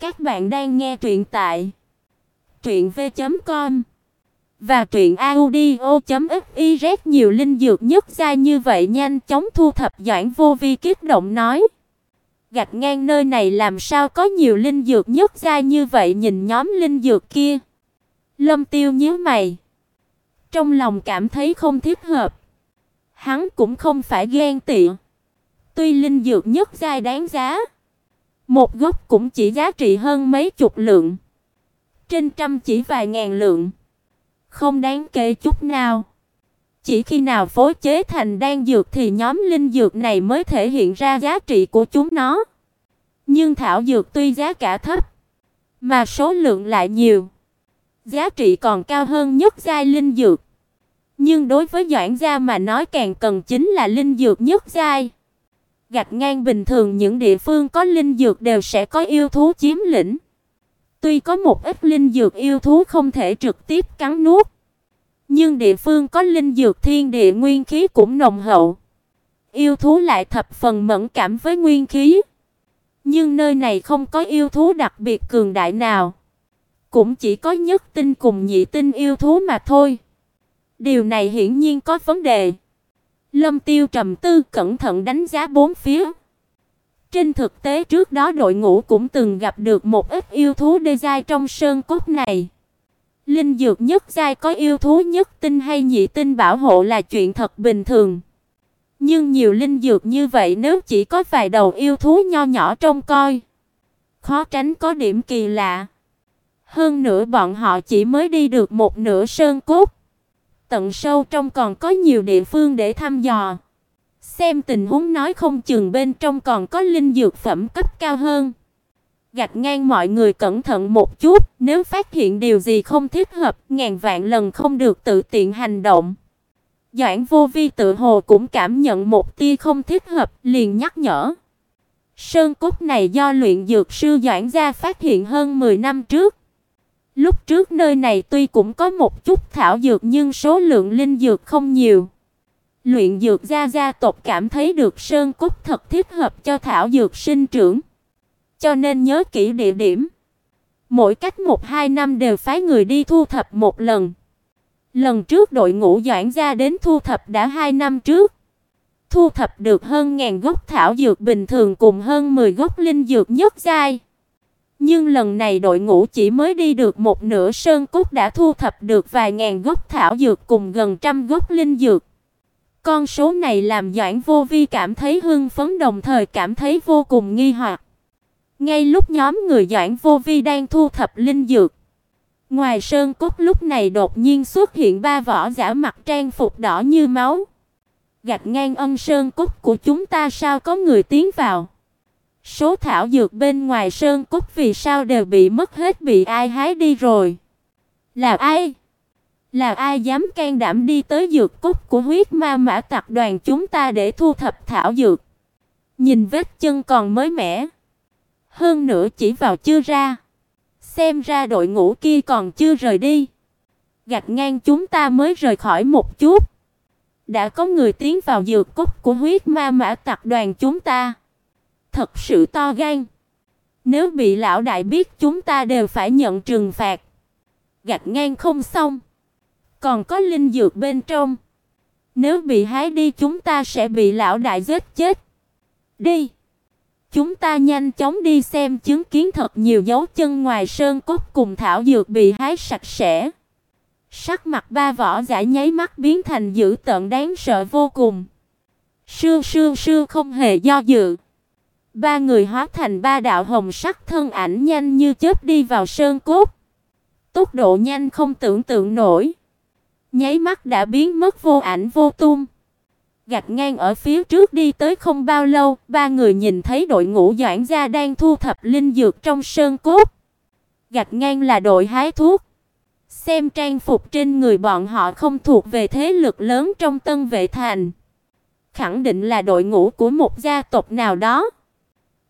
Các bạn đang nghe truyện tại truyện v.com và truyện audio.fiz nhiều linh dược nhất ra như vậy nhanh chóng thu thập Doãn Vô Vi kích động nói. Gạch ngang nơi này làm sao có nhiều linh dược nhất ra như vậy nhìn nhóm linh dược kia. Lâm Tiêu nhíu mày, trong lòng cảm thấy không thích hợp. Hắn cũng không phải ghen tị. Tuy linh dược nhất giai đáng giá, một gốc cũng chỉ giá trị hơn mấy chục lượng. Trên trăm chỉ vài ngàn lượng. Không đáng kể chút nào. Chỉ khi nào phối chế thành đan dược thì nhóm linh dược này mới thể hiện ra giá trị của chúng nó. Nhưng thảo dược tuy giá cả thấp, mà số lượng lại nhiều, giá trị còn cao hơn nhất giai linh dược. Nhưng đối với Doãn gia mà nói càng cần chính là linh dược nhất giai. Gạch ngang bình thường những địa phương có linh dược đều sẽ có yêu thú chiếm lĩnh. Tuy có một ít linh dược yêu thú không thể trực tiếp cắn nuốt, nhưng địa phương có linh dược thiên địa nguyên khí cũng nồng hậu. Yêu thú lại thập phần mẫn cảm với nguyên khí. Nhưng nơi này không có yêu thú đặc biệt cường đại nào, cũng chỉ có nhất tinh cùng nhị tinh yêu thú mà thôi. Điều này hiển nhiên có vấn đề. Lâm Tiêu trầm tư cẩn thận đánh giá bốn phía. Trên thực tế trước đó đội ngũ cũng từng gặp được một ít yêu thú đê giai trong sơn cốt này. Linh dược nhất giai có yêu thú nhất tinh hay nhị tinh bảo hộ là chuyện thật bình thường. Nhưng nhiều linh dược như vậy nếu chỉ có vài đầu yêu thú nho nhỏ trông coi, khó tránh có điểm kỳ lạ. Hơn nữa bọn họ chỉ mới đi được một nửa sơn cốt tận sâu trong còn có nhiều địa phương để thăm dò. Xem tình huống nói không chừng bên trong còn có linh dược phẩm cấp cao hơn. Gạch ngang mọi người cẩn thận một chút, nếu phát hiện điều gì không thích hợp, ngàn vạn lần không được tự tiện hành động. Doãn Vô Vi tự hồ cũng cảm nhận một tia không thích hợp, liền nhắc nhở. Sơn cốt này do luyện dược sư Doãn gia phát hiện hơn 10 năm trước. Lúc trước nơi này tuy cũng có một chút thảo dược nhưng số lượng linh dược không nhiều. Luyện dược gia gia tộc cảm thấy được sơn cốt thật thích hợp cho thảo dược sinh trưởng. Cho nên nhớ kỹ địa điểm. Mỗi cách 1-2 năm đều phái người đi thu thập một lần. Lần trước đội ngũ Doãn gia đến thu thập đã 2 năm trước. Thu thập được hơn ngàn gốc thảo dược bình thường cùng hơn 10 gốc linh dược nhất giai. Nhưng lần này đội ngũ chỉ mới đi được một nửa sơn cốt đã thu thập được vài ngàn gốc thảo dược cùng gần trăm gốc linh dược. Con số này làm Doãn Vô Vi cảm thấy hưng phấn đồng thời cảm thấy vô cùng nghi hoặc. Ngay lúc nhóm người Doãn Vô Vi đang thu thập linh dược, ngoài sơn cốt lúc này đột nhiên xuất hiện ba võ giả mặc trang phục đỏ như máu. Gạch ngang ân sơn cốt của chúng ta sao có người tiến vào? Số thảo dược bên ngoài sơn cốt vì sao đều bị mất hết, bị ai hái đi rồi? Là ai? Là ai dám can đảm đi tới dược cốt của huyết ma mã tặc đoàn chúng ta để thu thập thảo dược? Nhìn vết chân còn mới mẻ. Hơn nữa chỉ vào chưa ra. Xem ra đội ngũ kia còn chưa rời đi. Gạch ngang chúng ta mới rời khỏi một chút. Đã có người tiến vào dược cốt của huyết ma mã tặc đoàn chúng ta thật sự to gan. Nếu bị lão đại biết chúng ta đều phải nhận trừng phạt. Gạch ngang không xong. Còn có linh dược bên trong. Nếu bị hái đi chúng ta sẽ bị lão đại giết chết. Đi. Chúng ta nhanh chóng đi xem chứng kiến thật nhiều dấu chân ngoài sơn cốt cùng thảo dược bị hái sạch sẽ. Sắc mặt ba võ giả nháy mắt biến thành dữ tợn đáng sợ vô cùng. sương sương sương không hề do dự. Ba người hóa thành ba đạo hồng sắc thân ảnh nhanh như chớp đi vào sơn cốt. Tốc độ nhanh không tưởng tượng nổi. Nháy mắt đã biến mất vô ảnh vô tung. Gạch ngang ở phía trước đi tới không bao lâu, ba người nhìn thấy đội ngũ Doãn gia đang thu thập linh dược trong sơn cốt. Gạch ngang là đội hái thuốc. Xem trang phục trên người bọn họ không thuộc về thế lực lớn trong Tân Vệ thành, khẳng định là đội ngũ của một gia tộc nào đó.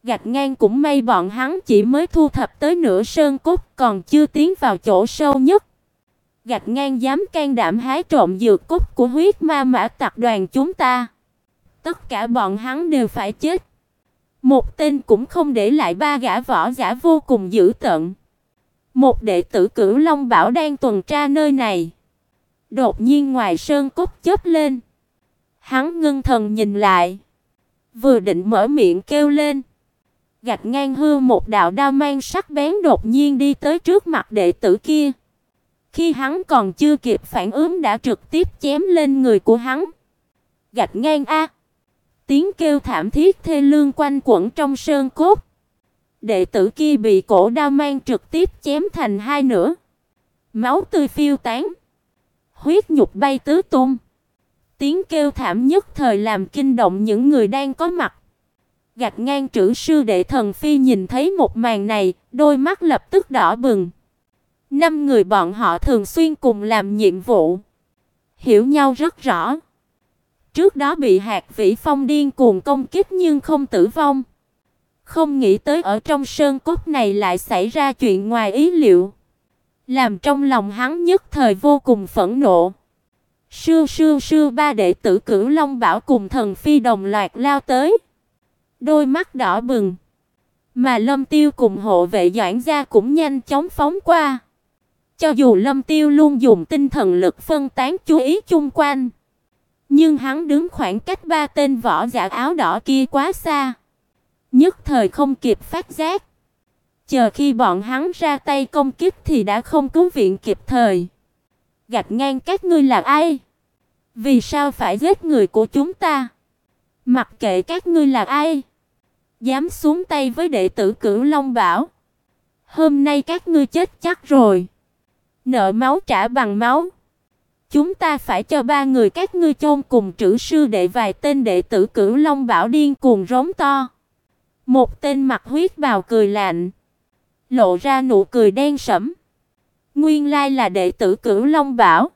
Gạch ngang cũng may bọn hắn chỉ mới thu thập tới nửa sơn cốt, còn chưa tiến vào chỗ sâu nhất. Gạch ngang dám can đảm hái trộm dược cốt của huyết ma mã tặc đoàn chúng ta. Tất cả bọn hắn đều phải chết. Một tên cũng không để lại ba gã võ giả vô cùng dữ tợn. Một đệ tử Cửu Long Bảo đang tuần tra nơi này. Đột nhiên ngoài sơn cốt chớp lên. Hắn ngưng thần nhìn lại, vừa định mở miệng kêu lên, gạch ngang hư một đạo đao mang sắc bén đột nhiên đi tới trước mặt đệ tử kia. Khi hắn còn chưa kịp phản ứng đã trực tiếp chém lên người của hắn. Gạch ngang a. Tiếng kêu thảm thiết thê lương quanh quẩn trong sơn cốt. Đệ tử kia bị cổ đao mang trực tiếp chém thành hai nửa. Máu tươi phiêu tán, huyết nhục bay tứ tung. Tiếng kêu thảm nhất thời làm kinh động những người đang có mặt. Gạch ngang trữ sư đệ thần phi nhìn thấy một màn này, đôi mắt lập tức đỏ bừng. Năm người bọn họ thường xuyên cùng làm nhiệm vụ, hiểu nhau rất rõ. Trước đó bị Hạt Vĩ Phong điên cuồng công kích nhưng không tử vong. Không nghĩ tới ở trong sơn cốt này lại xảy ra chuyện ngoài ý liệu, làm trong lòng hắn nhất thời vô cùng phẫn nộ. Sư sư sư ba đệ tử Cửu Long Bảo cùng thần phi đồng loạt lao tới. Đôi mắt đỏ bừng. Mà Lâm Tiêu cùng hộ vệ Doãn gia cũng nhanh chóng phóng qua. Cho dù Lâm Tiêu luôn dùng tinh thần lực phân tán chú ý chung quanh, nhưng hắn đứng khoảng cách ba tên võ giả áo đỏ kia quá xa, nhất thời không kịp phát giác. Chờ khi bọn hắn ra tay công kích thì đã không cứu viện kịp thời gạch ngang các ngươi là ai? Vì sao phải giết người của chúng ta? Mặc kệ các ngươi là ai, dám xuống tay với đệ tử Cửu Long Bảo, hôm nay các ngươi chết chắc rồi. Nợ máu trả bằng máu. Chúng ta phải cho ba người các ngươi chôn cùng trữ sư đệ vài tên đệ tử Cửu Long Bảo điên cuồng rống to. Một tên mặt huyết bào cười lạnh, lộ ra nụ cười đen sẫm. Nguyên lai là đệ tử Cửu Long Bảo.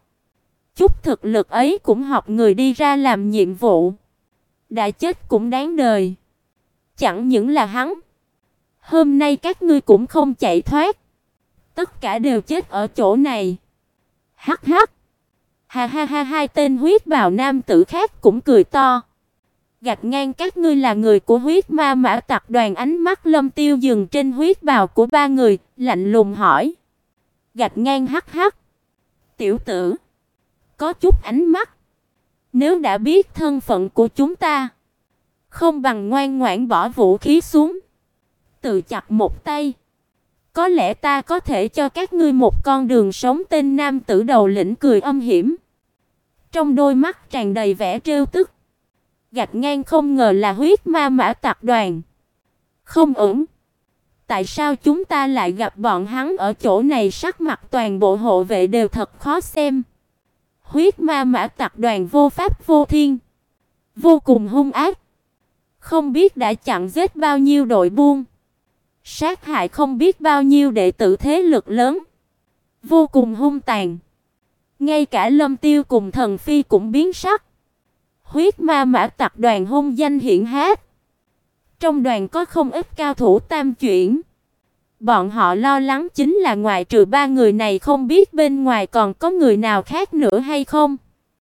Chút thực lực ấy cũng học người đi ra làm nhiệm vụ. Đã chết cũng đáng đời. Chẳng những là hắn. Hôm nay các ngươi cũng không chạy thoát. Tất cả đều chết ở chỗ này. Hắc hắc. Ha ha ha hai tên huyết bào nam tử khác cũng cười to. gạt ngang các ngươi là người của huyết ma mã tặc đoàn ánh mắt lâm tiêu dừng trên huyết bào của ba người, lạnh lùng hỏi gạt ngang hắc hắc. Tiểu tử, có chút ánh mắt. Nếu đã biết thân phận của chúng ta, không bằng ngoan ngoãn bỏ vũ khí xuống, tự chặt một tay. Có lẽ ta có thể cho các ngươi một con đường sống tên nam tử đầu lĩnh cười âm hiểm. Trong đôi mắt tràn đầy vẻ trêu tức. Gạch ngang không ngờ là huyết ma mã tặc đoàn. Không ổn tại sao chúng ta lại gặp bọn hắn ở chỗ này sắc mặt toàn bộ hộ vệ đều thật khó xem. Huyết ma mã tặc đoàn vô pháp vô thiên, vô cùng hung ác. Không biết đã chặn giết bao nhiêu đội buôn, sát hại không biết bao nhiêu đệ tử thế lực lớn, vô cùng hung tàn. Ngay cả Lâm Tiêu cùng Thần Phi cũng biến sắc. Huyết ma mã tập đoàn hung danh hiển hách. Trong đoàn có không ít cao thủ tam chuyển. Bọn họ lo lắng chính là ngoài trừ ba người này không biết bên ngoài còn có người nào khác nữa hay không.